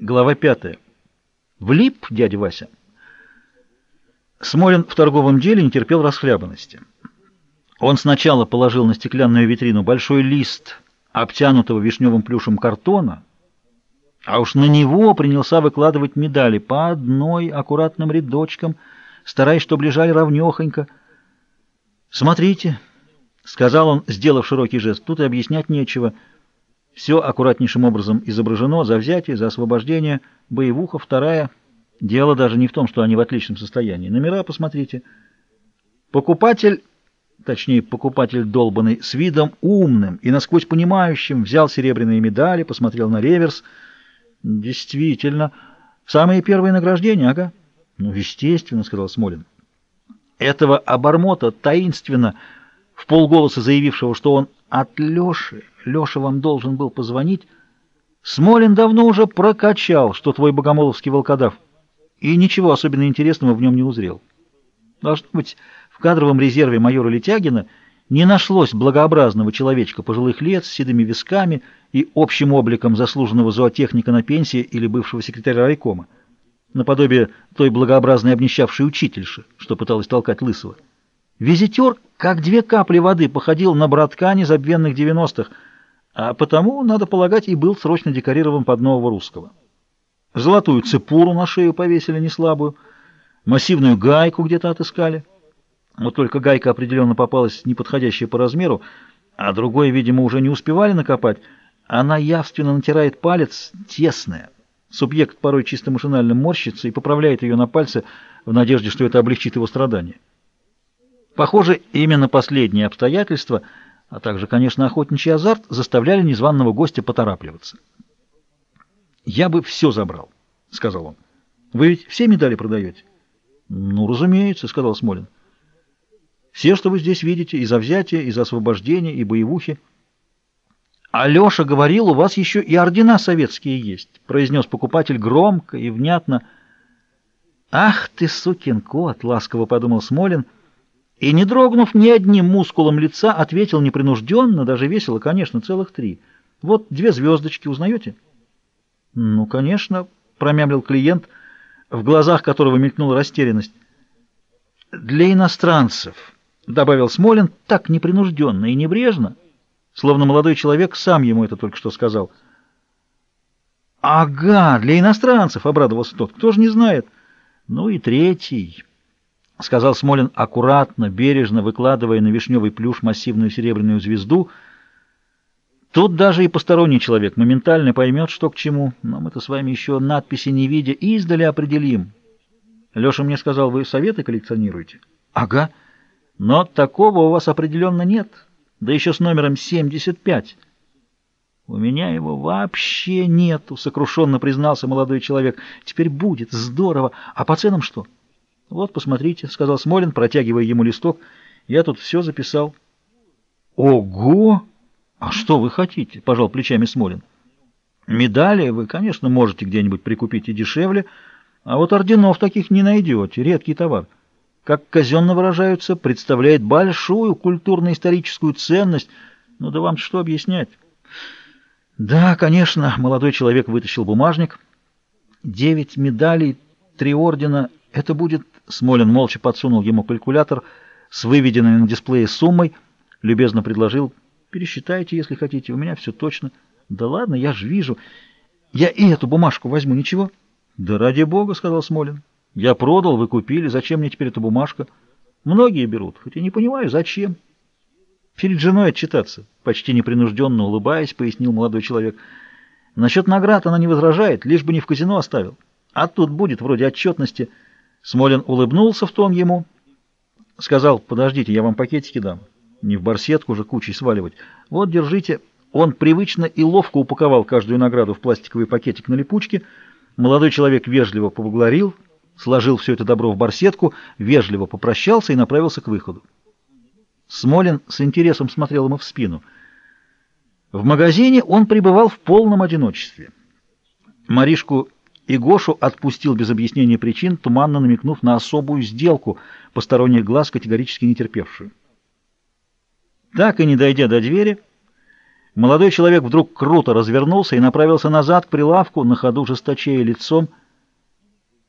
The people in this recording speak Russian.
Глава пятая. Влип дядя Вася. Смолин в торговом деле не терпел расхлябанности. Он сначала положил на стеклянную витрину большой лист обтянутого вишневым плюшем картона, а уж на него принялся выкладывать медали по одной аккуратным рядочкам, стараясь, чтобы лежали ровнёхонько. «Смотрите», — сказал он, сделав широкий жест, — «тут и объяснять нечего». Все аккуратнейшим образом изображено, за взятие, за освобождение, боевуха, вторая. Дело даже не в том, что они в отличном состоянии. Номера посмотрите. Покупатель, точнее, покупатель долбанный, с видом умным и насквозь понимающим, взял серебряные медали, посмотрел на реверс. Действительно, самые первые награждения, ага. Ну, естественно, сказал Смолин. Этого обормота таинственно, в полголоса заявившего, что он от Леши, Леша вам должен был позвонить. Смолин давно уже прокачал, что твой богомоловский волкодав, и ничего особенно интересного в нем не узрел. Должно быть, в кадровом резерве майора Летягина не нашлось благообразного человечка пожилых лет с седыми висками и общим обликом заслуженного зоотехника на пенсии или бывшего секретаря райкома, наподобие той благообразной обнищавшей учительши, что пыталась толкать Лысого. Визитер, как две капли воды, походил на братка незабвенных девяностых — а потому, надо полагать, и был срочно декорирован под нового русского. Золотую цепуру на шею повесили неслабую, массивную гайку где-то отыскали. Вот только гайка определенно попалась неподходящая по размеру, а другой, видимо, уже не успевали накопать. Она явственно натирает палец, тесная. Субъект порой чисто машинально морщится и поправляет ее на пальце в надежде, что это облегчит его страдания. Похоже, именно последнее обстоятельство — а также, конечно, охотничий азарт заставляли незваного гостя поторапливаться. «Я бы все забрал», — сказал он. «Вы ведь все медали продаете?» «Ну, разумеется», — сказал Смолин. «Все, что вы здесь видите, и за взятие, и за освобождение, и боевухи». «Алеша говорил, у вас еще и ордена советские есть», — произнес покупатель громко и внятно. «Ах ты, сукин кот!» — ласково подумал Смолин — и, не дрогнув ни одним мускулом лица, ответил непринужденно, даже весело, конечно, целых три. Вот две звездочки, узнаете? Ну, конечно, промямлил клиент, в глазах которого мелькнула растерянность. Для иностранцев, добавил Смолин, так непринужденно и небрежно, словно молодой человек сам ему это только что сказал. Ага, для иностранцев, обрадовался тот, кто же не знает. Ну и третий... — сказал Смолин аккуратно, бережно выкладывая на вишневый плюш массивную серебряную звезду. «Тут даже и посторонний человек моментально поймет, что к чему. Но мы-то с вами еще надписи не видя издали определим. Леша мне сказал, вы советы коллекционируете?» «Ага. Но такого у вас определенно нет. Да еще с номером 75». «У меня его вообще нету», — сокрушенно признался молодой человек. «Теперь будет. Здорово. А по ценам что?» «Вот, посмотрите», — сказал Смолин, протягивая ему листок. «Я тут все записал». «Ого! А что вы хотите?» — пожал плечами Смолин. «Медали вы, конечно, можете где-нибудь прикупить и дешевле, а вот орденов таких не найдете, редкий товар. Как казенно выражаются, представляет большую культурно-историческую ценность. Ну да вам что объяснять?» «Да, конечно», — молодой человек вытащил бумажник. «Девять медалей, три ордена — это будет Смолин молча подсунул ему калькулятор с выведенной на дисплее суммой, любезно предложил «Пересчитайте, если хотите, у меня все точно». «Да ладно, я же вижу. Я и эту бумажку возьму, ничего?» «Да ради бога», — сказал Смолин. «Я продал, вы купили, зачем мне теперь эта бумажка?» «Многие берут, хоть я не понимаю, зачем». «Перед женой отчитаться», — почти непринужденно улыбаясь, пояснил молодой человек. «Насчет наград она не возражает, лишь бы не в казино оставил. А тут будет вроде отчетности». Смолин улыбнулся в тон ему, сказал, подождите, я вам пакетики дам. Не в барсетку же кучей сваливать. Вот, держите. Он привычно и ловко упаковал каждую награду в пластиковый пакетик на липучке. Молодой человек вежливо поблагодарил, сложил все это добро в барсетку, вежливо попрощался и направился к выходу. Смолин с интересом смотрел ему в спину. В магазине он пребывал в полном одиночестве. Маришку и Гошу отпустил без объяснения причин, туманно намекнув на особую сделку, посторонних глаз категорически не терпевшую. Так и не дойдя до двери, Молодой человек вдруг круто развернулся и направился назад к прилавку, на ходу жесточея лицом,